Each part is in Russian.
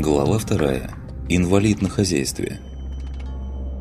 Глава вторая. Инвалид на хозяйстве.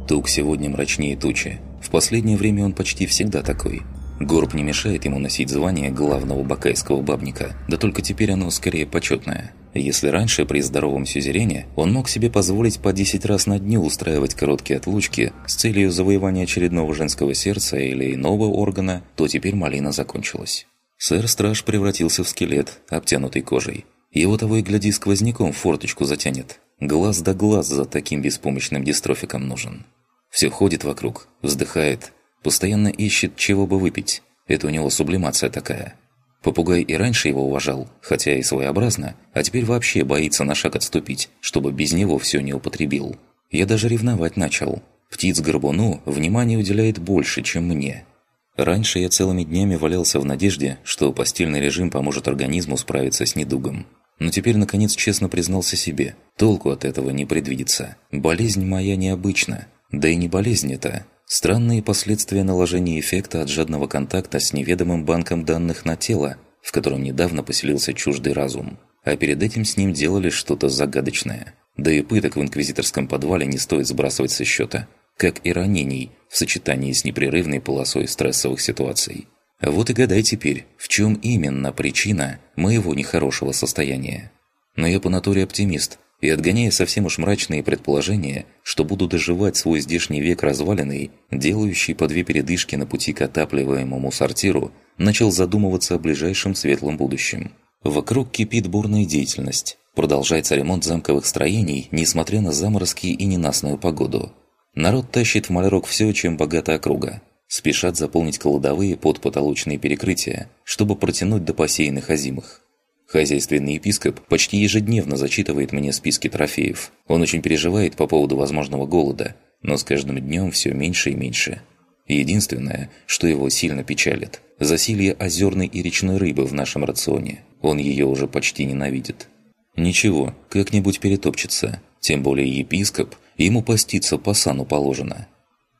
Тук сегодня мрачнее тучи. В последнее время он почти всегда такой. Горб не мешает ему носить звание главного бакайского бабника, да только теперь оно скорее почетное. Если раньше при здоровом сюзерене он мог себе позволить по 10 раз на дню устраивать короткие отлучки с целью завоевания очередного женского сердца или иного органа, то теперь малина закончилась. Сэр-страж превратился в скелет, обтянутый кожей. Его того и гляди сквозняком форточку затянет. Глаз да глаз за таким беспомощным дистрофиком нужен. Все ходит вокруг, вздыхает, постоянно ищет, чего бы выпить. Это у него сублимация такая. Попугай и раньше его уважал, хотя и своеобразно, а теперь вообще боится на шаг отступить, чтобы без него все не употребил. Я даже ревновать начал. Птиц-горбуну внимание уделяет больше, чем мне. Раньше я целыми днями валялся в надежде, что постельный режим поможет организму справиться с недугом. Но теперь, наконец, честно признался себе. Толку от этого не предвидится. Болезнь моя необычна. Да и не болезнь это. Странные последствия наложения эффекта от жадного контакта с неведомым банком данных на тело, в котором недавно поселился чуждый разум. А перед этим с ним делали что-то загадочное. Да и пыток в инквизиторском подвале не стоит сбрасывать со счета. Как и ранений в сочетании с непрерывной полосой стрессовых ситуаций. Вот и гадай теперь, в чем именно причина моего нехорошего состояния. Но я по натуре оптимист, и отгоняя совсем уж мрачные предположения, что буду доживать свой здешний век разваленный, делающий по две передышки на пути к отапливаемому сортиру, начал задумываться о ближайшем светлом будущем. Вокруг кипит бурная деятельность. Продолжается ремонт замковых строений, несмотря на заморозки и ненастную погоду. Народ тащит в малярок все, чем богата округа спешат заполнить кладовые под потолочные перекрытия, чтобы протянуть до посеянных озимых. Хозяйственный епископ почти ежедневно зачитывает мне списки трофеев. Он очень переживает по поводу возможного голода, но с каждым днем все меньше и меньше. Единственное, что его сильно печалит – засилье озерной и речной рыбы в нашем рационе. Он ее уже почти ненавидит. Ничего, как-нибудь перетопчется. Тем более епископ, ему поститься по сану положено.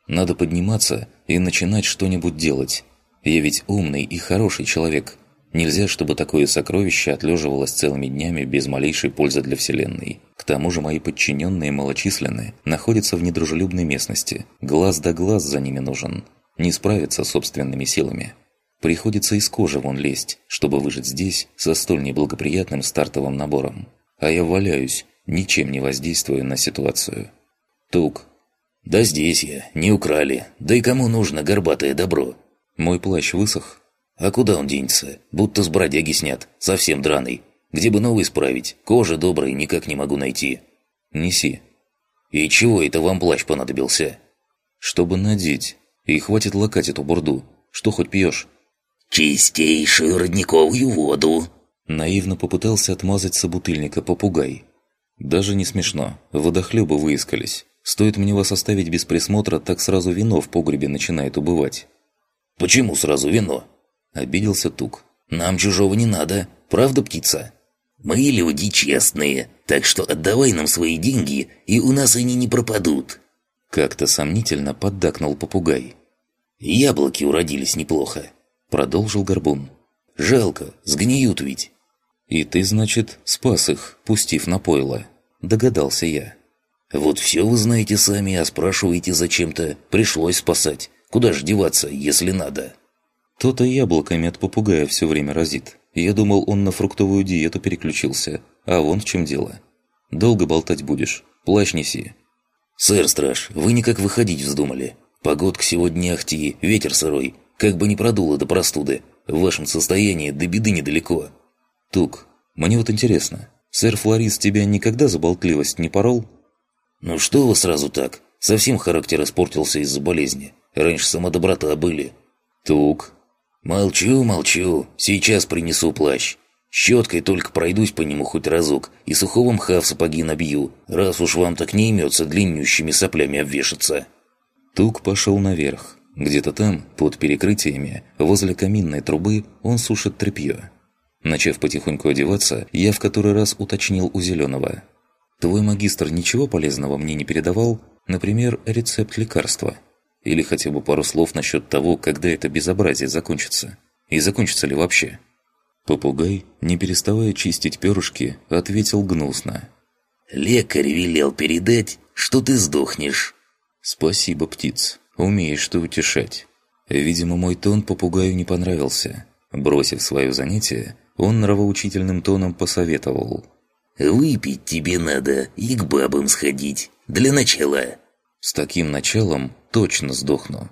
Надо подниматься и начинать что-нибудь делать. Я ведь умный и хороший человек. Нельзя, чтобы такое сокровище отлеживалось целыми днями без малейшей пользы для Вселенной. К тому же мои подчиненные малочисленны, находятся в недружелюбной местности. Глаз да глаз за ними нужен. Не справиться собственными силами. Приходится из кожи вон лезть, чтобы выжить здесь со столь неблагоприятным стартовым набором. А я валяюсь, ничем не воздействуя на ситуацию. Тук, «Да здесь я, не украли. Да и кому нужно горбатое добро?» Мой плащ высох. «А куда он денется? Будто с бродяги снят, совсем драный. Где бы новый справить? Кожа доброй никак не могу найти». «Неси». «И чего это вам плащ понадобился?» «Чтобы надеть. И хватит лакать эту бурду. Что хоть пьешь?» «Чистейшую родниковую воду!» Наивно попытался отмазать собутыльника попугай. Даже не смешно. Водохлебы выискались. Стоит мне вас оставить без присмотра, так сразу вино в погребе начинает убывать». «Почему сразу вино?» – обиделся Тук. «Нам чужого не надо, правда, птица?» «Мы люди честные, так что отдавай нам свои деньги, и у нас они не пропадут». Как-то сомнительно поддакнул попугай. «Яблоки уродились неплохо», – продолжил Горбун. «Жалко, сгниют ведь». «И ты, значит, спас их, пустив на пойло?» – догадался я. «Вот все вы знаете сами, а спрашиваете зачем-то. Пришлось спасать. Куда ж деваться, если надо?» То-то яблоками от попугая все время разит. Я думал, он на фруктовую диету переключился. А вон в чем дело. Долго болтать будешь? Плащ неси. «Сэр-страж, вы никак выходить вздумали. Погодка сегодня ахти, ветер сырой. Как бы не продуло до простуды. В вашем состоянии до беды недалеко». «Тук, мне вот интересно, сэр Флорис тебя никогда за болтливость не порол?» «Ну что вы сразу так? Совсем характер испортился из-за болезни. Раньше самодоброта были». «Тук». «Молчу, молчу. Сейчас принесу плащ. Щеткой только пройдусь по нему хоть разок и сухого мха в сапоги набью, раз уж вам так не имется длиннющими соплями обвешаться». Тук пошел наверх. Где-то там, под перекрытиями, возле каминной трубы, он сушит тряпье. Начав потихоньку одеваться, я в который раз уточнил у Зеленого – Твой магистр ничего полезного мне не передавал? Например, рецепт лекарства? Или хотя бы пару слов насчет того, когда это безобразие закончится? И закончится ли вообще?» Попугай, не переставая чистить перышки, ответил гнусно. Лекарь велел передать, что ты сдохнешь». «Спасибо, птиц. Умеешь ты утешать». Видимо, мой тон попугаю не понравился. Бросив свое занятие, он нравоучительным тоном посоветовал. «Выпить тебе надо и к бабам сходить. Для начала». С таким началом точно сдохну.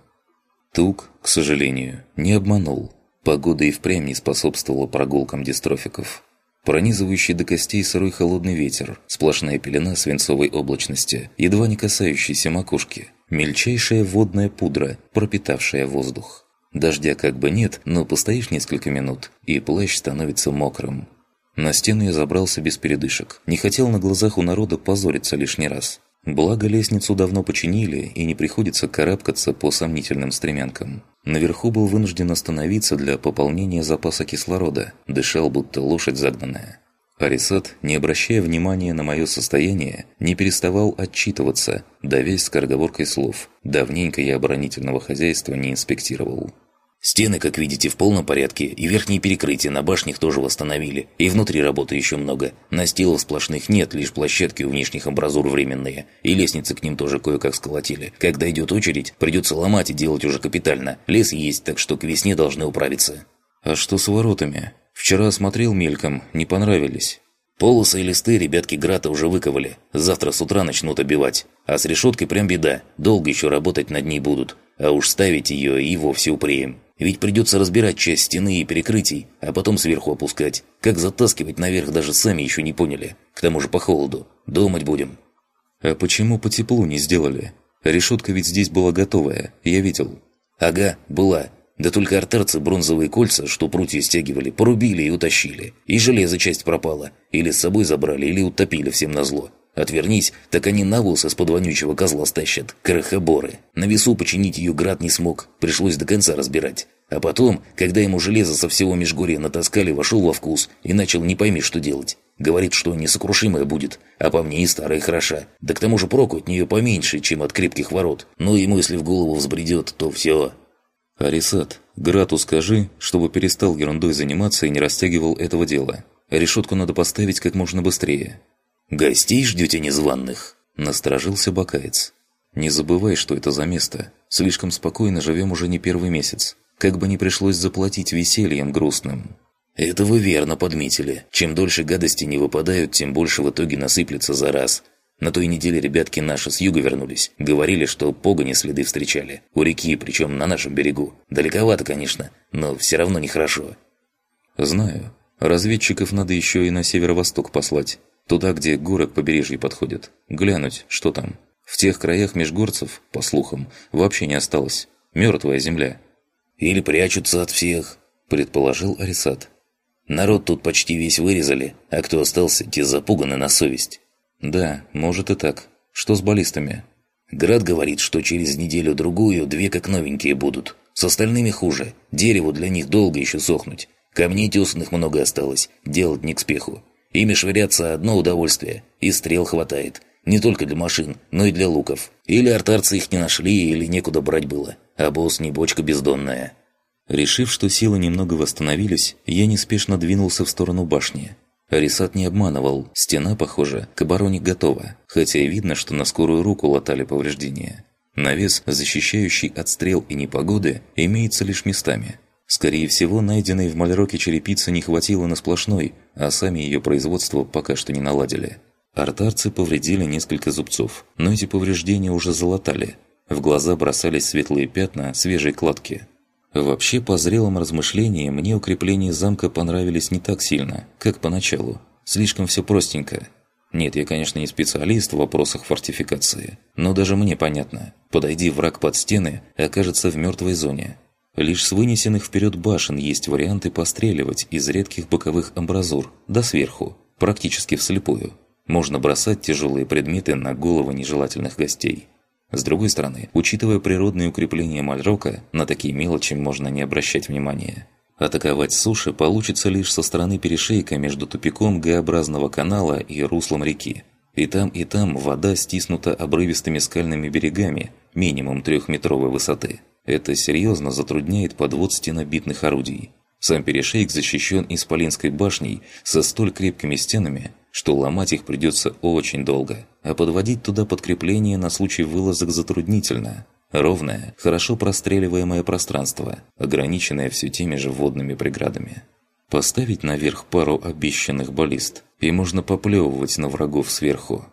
Тук, к сожалению, не обманул. Погода и впрямь не способствовала прогулкам дистрофиков. Пронизывающий до костей сырой холодный ветер, сплошная пелена свинцовой облачности, едва не касающейся макушки, мельчайшая водная пудра, пропитавшая воздух. Дождя как бы нет, но постоишь несколько минут, и плащ становится мокрым. На стену я забрался без передышек. Не хотел на глазах у народа позориться лишний раз. Благо лестницу давно починили, и не приходится карабкаться по сомнительным стремянкам. Наверху был вынужден остановиться для пополнения запаса кислорода, дышал будто лошадь загнанная. Арисат, не обращая внимания на мое состояние, не переставал отчитываться, давясь скороговоркой слов. Давненько я оборонительного хозяйства не инспектировал. Стены, как видите, в полном порядке, и верхние перекрытия на башнях тоже восстановили, и внутри работы еще много. Настилов сплошных нет, лишь площадки у внешних амбразур временные, и лестницы к ним тоже кое-как сколотили. Когда идет очередь, придется ломать и делать уже капитально. Лес есть, так что к весне должны управиться. А что с воротами? Вчера смотрел мельком, не понравились. Полосы и листы ребятки Грата уже выковали. Завтра с утра начнут обивать. А с решеткой прям беда. Долго еще работать над ней будут. А уж ставить ее и вовсе упреем. Ведь придется разбирать часть стены и перекрытий, а потом сверху опускать. Как затаскивать наверх даже сами еще не поняли. К тому же по холоду. Думать будем. А почему по теплу не сделали? Решетка ведь здесь была готовая, я видел. Ага, была. Да только артарцы бронзовые кольца, что прутья стягивали, порубили и утащили. И железо часть пропала. Или с собой забрали, или утопили всем назло. Отвернись, так они навоз из-под вонючего козла стащат. Крохоборы. На весу починить ее град не смог. Пришлось до конца разбирать. А потом, когда ему железо со всего Межгорья натаскали, вошел во вкус и начал не пойми, что делать. Говорит, что несокрушимая будет, а по мне и старая хороша. Да к тому же проку от нее поменьше, чем от крепких ворот. Ну ему, если в голову взбредет, то все. Арисат, Грату скажи, чтобы перестал ерундой заниматься и не растягивал этого дела. Решетку надо поставить как можно быстрее. «Гостей ждете незваных?» – насторожился Бакаец. «Не забывай, что это за место. Слишком спокойно живем уже не первый месяц. Как бы не пришлось заплатить весельем грустным». «Это вы верно подметили. Чем дольше гадости не выпадают, тем больше в итоге насыплется за раз. На той неделе ребятки наши с юга вернулись. Говорили, что погони следы встречали. У реки, причем на нашем берегу. Далековато, конечно, но все равно нехорошо». «Знаю. Разведчиков надо еще и на северо-восток послать. Туда, где горы к побережью подходят. Глянуть, что там. В тех краях межгорцев, по слухам, вообще не осталось. Мертвая земля. «Или прячутся от всех», – предположил Арисат. «Народ тут почти весь вырезали, а кто остался, те запуганы на совесть». «Да, может и так. Что с баллистами?» «Град говорит, что через неделю-другую две как новенькие будут. С остальными хуже. Дереву для них долго еще сохнуть. Камней тесанных много осталось. Делать не к спеху. Ими швыряться одно удовольствие, и стрел хватает. Не только для машин, но и для луков. Или артарцы их не нашли, или некуда брать было. А босс не бочка бездонная. Решив, что силы немного восстановились, я неспешно двинулся в сторону башни. Арисат не обманывал, стена, похоже, к обороне готова, хотя и видно, что на скорую руку латали повреждения. Навес, защищающий от стрел и непогоды, имеется лишь местами – Скорее всего, найденной в Мальроке черепицы не хватило на сплошной, а сами ее производство пока что не наладили. Артарцы повредили несколько зубцов, но эти повреждения уже залатали. В глаза бросались светлые пятна свежей кладки. Вообще, по зрелым размышлениям, мне укрепления замка понравились не так сильно, как поначалу. Слишком все простенько. Нет, я, конечно, не специалист в вопросах фортификации, но даже мне понятно. Подойди враг под стены, окажется в мертвой зоне – Лишь с вынесенных вперед башен есть варианты постреливать из редких боковых амбразур, да сверху, практически вслепую. Можно бросать тяжелые предметы на головы нежелательных гостей. С другой стороны, учитывая природные укрепления Мальрока, на такие мелочи можно не обращать внимания. Атаковать суши получится лишь со стороны перешейка между тупиком Г-образного канала и руслом реки. И там, и там вода стиснута обрывистыми скальными берегами, минимум трехметровой высоты. Это серьезно затрудняет подвод стенобитных орудий. Сам перешейк защищен Исполинской башней со столь крепкими стенами, что ломать их придется очень долго, а подводить туда подкрепление на случай вылазок затруднительно. Ровное, хорошо простреливаемое пространство, ограниченное все теми же водными преградами. Поставить наверх пару обещанных баллист, и можно поплевывать на врагов сверху.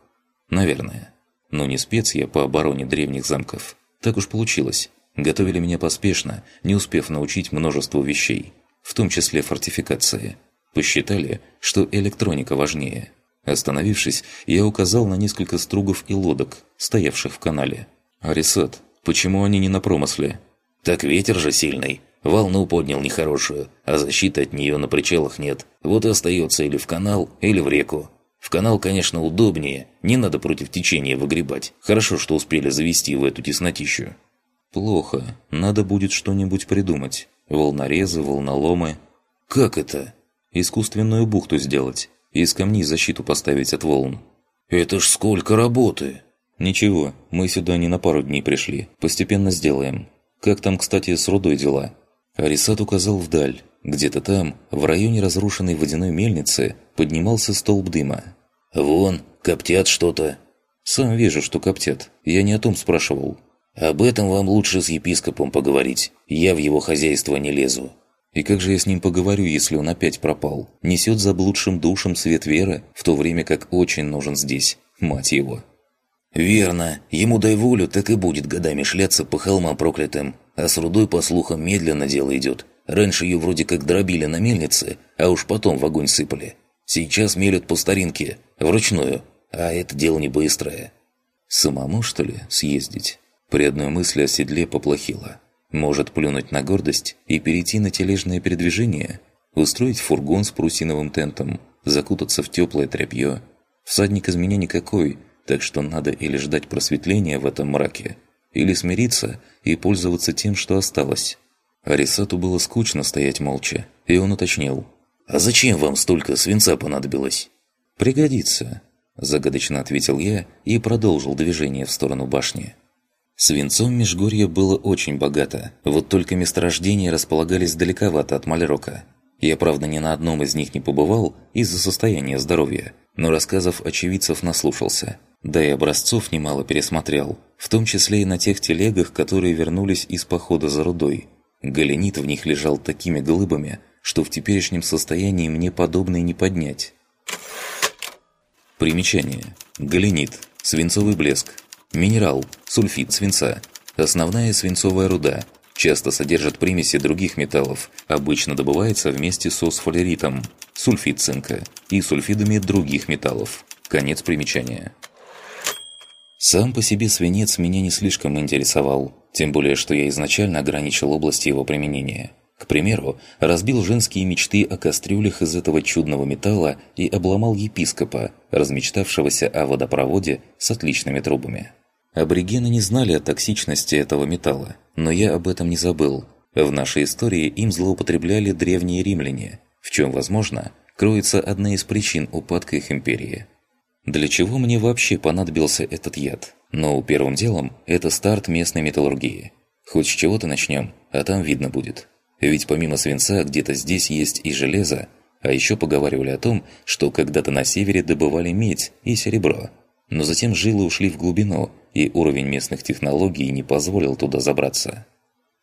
Наверное. Но не спец я по обороне древних замков. Так уж получилось. Готовили меня поспешно, не успев научить множеству вещей, в том числе фортификации. Посчитали, что электроника важнее. Остановившись, я указал на несколько стругов и лодок, стоявших в канале. «Арисат, почему они не на промысле?» «Так ветер же сильный. Волну поднял нехорошую, а защиты от нее на причалах нет. Вот и остается или в канал, или в реку. В канал, конечно, удобнее, не надо против течения выгребать. Хорошо, что успели завести в эту теснотищу». «Плохо. Надо будет что-нибудь придумать. Волнорезы, волноломы». «Как это?» «Искусственную бухту сделать. Из камней защиту поставить от волн». «Это ж сколько работы!» «Ничего, мы сюда не на пару дней пришли. Постепенно сделаем. Как там, кстати, с рудой дела?» Арисат указал вдаль. Где-то там, в районе разрушенной водяной мельницы, поднимался столб дыма. «Вон, коптят что-то». «Сам вижу, что коптят. Я не о том спрашивал». «Об этом вам лучше с епископом поговорить. Я в его хозяйство не лезу». «И как же я с ним поговорю, если он опять пропал? Несет заблудшим душам свет веры, в то время как очень нужен здесь. Мать его». «Верно. Ему дай волю, так и будет годами шляться по холмам проклятым. А с рудой, по слухам, медленно дело идет. Раньше ее вроде как дробили на мельнице, а уж потом в огонь сыпали. Сейчас мелют по старинке, вручную, а это дело не быстрое». «Самому, что ли, съездить?» При одной мысли о седле поплохело. Может плюнуть на гордость и перейти на тележное передвижение? Устроить фургон с прусиновым тентом? Закутаться в теплое тряпье? Всадник из меня никакой, так что надо или ждать просветления в этом мраке, или смириться и пользоваться тем, что осталось. Арисату было скучно стоять молча, и он уточнил. «А зачем вам столько свинца понадобилось?» «Пригодится», – загадочно ответил я и продолжил движение в сторону башни. Свинцом Межгорье было очень богато, вот только месторождения располагались далековато от Мальрока. Я, правда, ни на одном из них не побывал из-за состояния здоровья, но рассказов очевидцев наслушался. Да и образцов немало пересмотрел, в том числе и на тех телегах, которые вернулись из похода за рудой. Галенит в них лежал такими глыбами, что в теперешнем состоянии мне подобное не поднять. Примечание. Галенит. Свинцовый блеск. Минерал, сульфид свинца, основная свинцовая руда, часто содержит примеси других металлов, обычно добывается вместе со сфалеритом, сульфид цинка и сульфидами других металлов. Конец примечания. Сам по себе свинец меня не слишком интересовал, тем более, что я изначально ограничил область его применения. К примеру, разбил женские мечты о кастрюлях из этого чудного металла и обломал епископа, размечтавшегося о водопроводе с отличными трубами. Аборигены не знали о токсичности этого металла, но я об этом не забыл. В нашей истории им злоупотребляли древние римляне, в чем, возможно, кроется одна из причин упадка их империи. Для чего мне вообще понадобился этот яд? Но первым делом это старт местной металлургии. Хоть с чего-то начнем, а там видно будет. Ведь помимо свинца где-то здесь есть и железо, а еще поговаривали о том, что когда-то на севере добывали медь и серебро. Но затем жилы ушли в глубину – и уровень местных технологий не позволил туда забраться.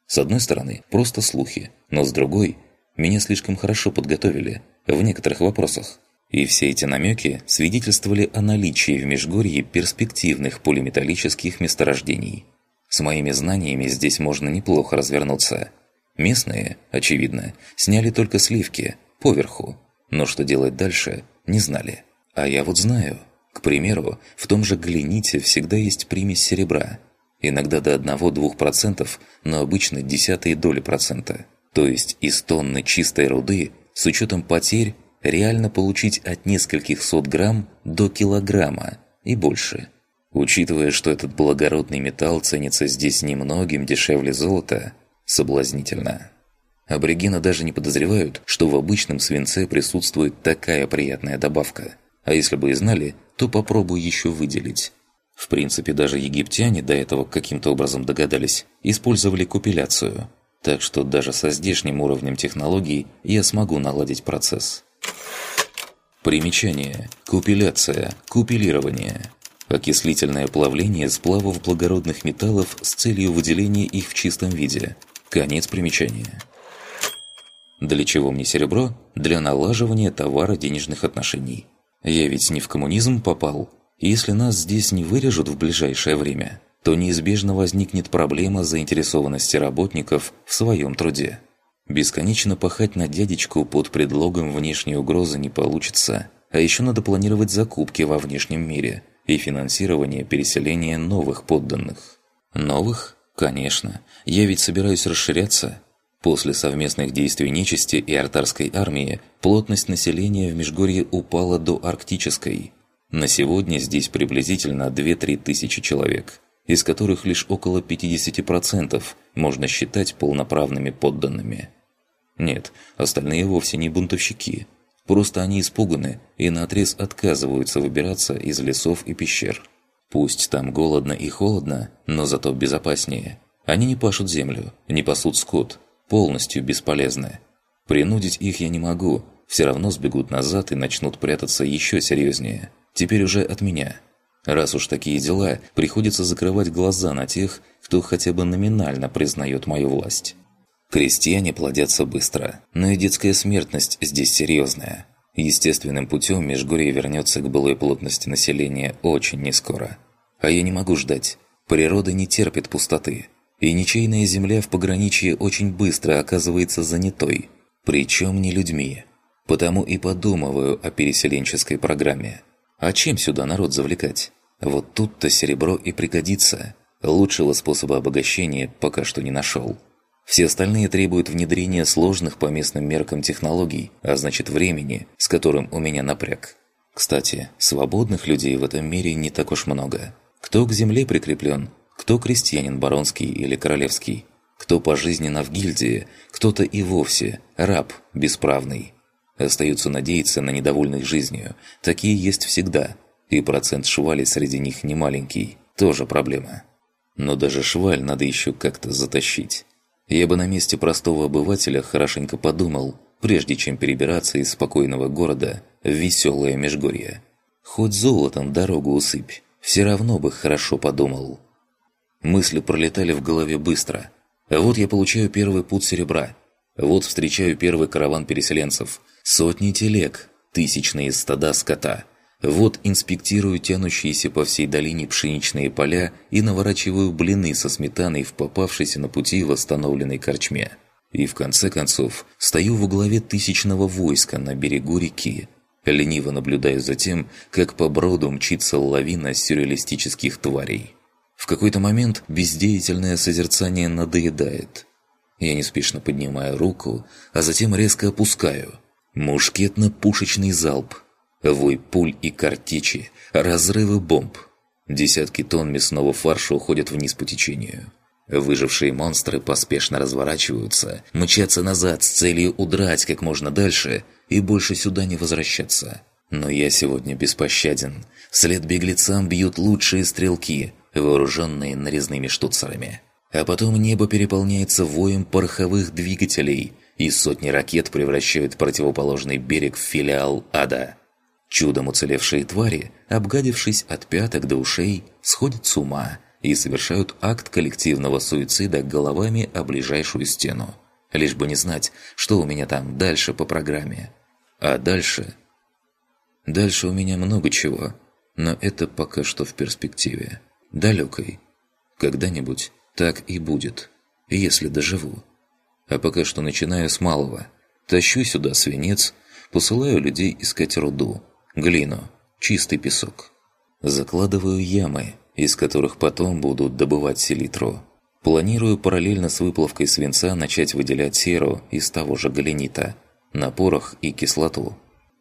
С одной стороны, просто слухи, но с другой, меня слишком хорошо подготовили в некоторых вопросах. И все эти намеки свидетельствовали о наличии в Межгорье перспективных полиметаллических месторождений. С моими знаниями здесь можно неплохо развернуться. Местные, очевидно, сняли только сливки, поверху, но что делать дальше, не знали. А я вот знаю – к примеру, в том же глините всегда есть примесь серебра. Иногда до 1-2%, но обычно десятые доли процента. То есть из тонны чистой руды, с учетом потерь, реально получить от нескольких сот грамм до килограмма и больше. Учитывая, что этот благородный металл ценится здесь немногим дешевле золота, соблазнительно. Аборигены даже не подозревают, что в обычном свинце присутствует такая приятная добавка. А если бы и знали, то попробуй еще выделить. В принципе, даже египтяне до этого каким-то образом догадались, использовали купиляцию. Так что даже со здешним уровнем технологий я смогу наладить процесс. Примечание. Купиляция. Купилирование. Окислительное плавление сплавов благородных металлов с целью выделения их в чистом виде. Конец примечания. Для чего мне серебро? Для налаживания товаро-денежных отношений. Я ведь не в коммунизм попал. Если нас здесь не вырежут в ближайшее время, то неизбежно возникнет проблема заинтересованности работников в своем труде. Бесконечно пахать на дядечку под предлогом внешней угрозы не получится, а еще надо планировать закупки во внешнем мире и финансирование переселения новых подданных. Новых? Конечно. Я ведь собираюсь расширяться. После совместных действий нечисти и артарской армии плотность населения в Межгорье упала до арктической. На сегодня здесь приблизительно 2-3 тысячи человек, из которых лишь около 50% можно считать полноправными подданными. Нет, остальные вовсе не бунтовщики. Просто они испуганы и наотрез отказываются выбираться из лесов и пещер. Пусть там голодно и холодно, но зато безопаснее. Они не пашут землю, не пасут скот, полностью бесполезны. Принудить их я не могу, все равно сбегут назад и начнут прятаться еще серьезнее. Теперь уже от меня. Раз уж такие дела, приходится закрывать глаза на тех, кто хотя бы номинально признает мою власть. Крестьяне плодятся быстро, но и детская смертность здесь серьезная. Естественным путем Межгорье вернется к былой плотности населения очень нескоро. А я не могу ждать. Природа не терпит пустоты. И ничейная земля в пограничье очень быстро оказывается занятой. Причем не людьми. Потому и подумываю о переселенческой программе. А чем сюда народ завлекать? Вот тут-то серебро и пригодится. Лучшего способа обогащения пока что не нашел. Все остальные требуют внедрения сложных по местным меркам технологий, а значит времени, с которым у меня напряг. Кстати, свободных людей в этом мире не так уж много. Кто к земле прикреплен, кто крестьянин баронский или королевский, кто пожизненно в гильдии, кто-то и вовсе раб бесправный. Остаются надеяться на недовольных жизнью, такие есть всегда, и процент швали среди них немаленький, тоже проблема. Но даже шваль надо еще как-то затащить. Я бы на месте простого обывателя хорошенько подумал, прежде чем перебираться из спокойного города в веселое Межгорье. Хоть золотом дорогу усыпь, все равно бы хорошо подумал. Мысли пролетали в голове быстро. Вот я получаю первый путь серебра. Вот встречаю первый караван переселенцев. Сотни телег, тысячные стада скота – вот инспектирую тянущиеся по всей долине пшеничные поля и наворачиваю блины со сметаной в попавшейся на пути восстановленной корчме. И в конце концов стою во главе тысячного войска на берегу реки. Лениво наблюдаю за тем, как по броду мчится лавина сюрреалистических тварей. В какой-то момент бездеятельное созерцание надоедает. Я неспешно поднимаю руку, а затем резко опускаю. Мушкетно-пушечный залп – Вой пуль и картечи, разрывы бомб. Десятки тонн мясного фарша уходят вниз по течению. Выжившие монстры поспешно разворачиваются, мчатся назад с целью удрать как можно дальше и больше сюда не возвращаться. Но я сегодня беспощаден. Вслед беглецам бьют лучшие стрелки, вооруженные нарезными штуцерами. А потом небо переполняется воем пороховых двигателей, и сотни ракет превращают противоположный берег в филиал ада. Чудом уцелевшие твари, обгадившись от пяток до ушей, сходят с ума и совершают акт коллективного суицида головами о ближайшую стену. Лишь бы не знать, что у меня там дальше по программе. А дальше... Дальше у меня много чего, но это пока что в перспективе. Далекой. Когда-нибудь так и будет, если доживу. А пока что начинаю с малого. Тащу сюда свинец, посылаю людей искать руду, глину, чистый песок. Закладываю ямы, из которых потом будут добывать селитру. Планирую параллельно с выплавкой свинца начать выделять серу из того же галенита, на порох и кислоту.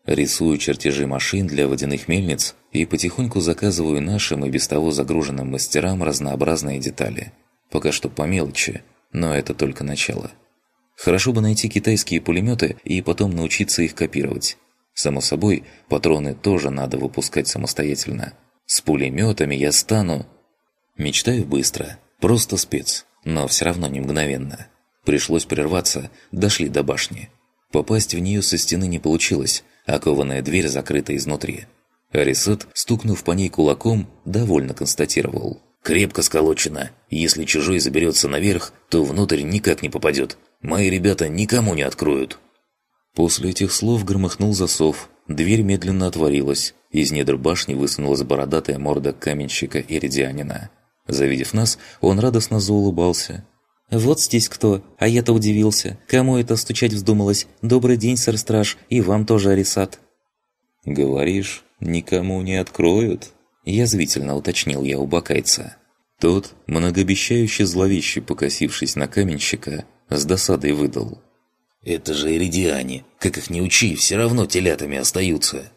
Рисую чертежи машин для водяных мельниц и потихоньку заказываю нашим и без того загруженным мастерам разнообразные детали. Пока что по мелочи, но это только начало. Хорошо бы найти китайские пулеметы и потом научиться их копировать. Само собой, патроны тоже надо выпускать самостоятельно. С пулеметами я стану... Мечтаю быстро, просто спец, но все равно не мгновенно. Пришлось прерваться, дошли до башни. Попасть в нее со стены не получилось, кованая дверь закрыта изнутри. Арисат, стукнув по ней кулаком, довольно констатировал. «Крепко сколочено. Если чужой заберется наверх, то внутрь никак не попадет. Мои ребята никому не откроют». После этих слов громыхнул засов, дверь медленно отворилась, из недр башни высунулась бородатая морда каменщика Иридианина. Завидев нас, он радостно заулыбался. «Вот здесь кто, а я-то удивился. Кому это стучать вздумалось? Добрый день, сэр-страж, и вам тоже, Арисат». «Говоришь, никому не откроют?» Язвительно уточнил я у бакайца. Тот, многообещающе зловеще покосившись на каменщика, с досадой выдал. «Это же иридиане. Как их не учи, все равно телятами остаются».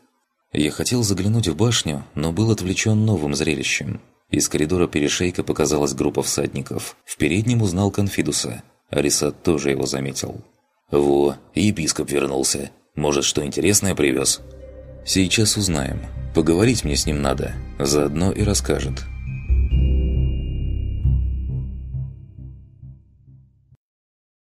Я хотел заглянуть в башню, но был отвлечен новым зрелищем. Из коридора перешейка показалась группа всадников. В переднем узнал Конфидуса. Арисат тоже его заметил. «Во, епископ вернулся. Может, что интересное привез?» «Сейчас узнаем. Поговорить мне с ним надо. Заодно и расскажет».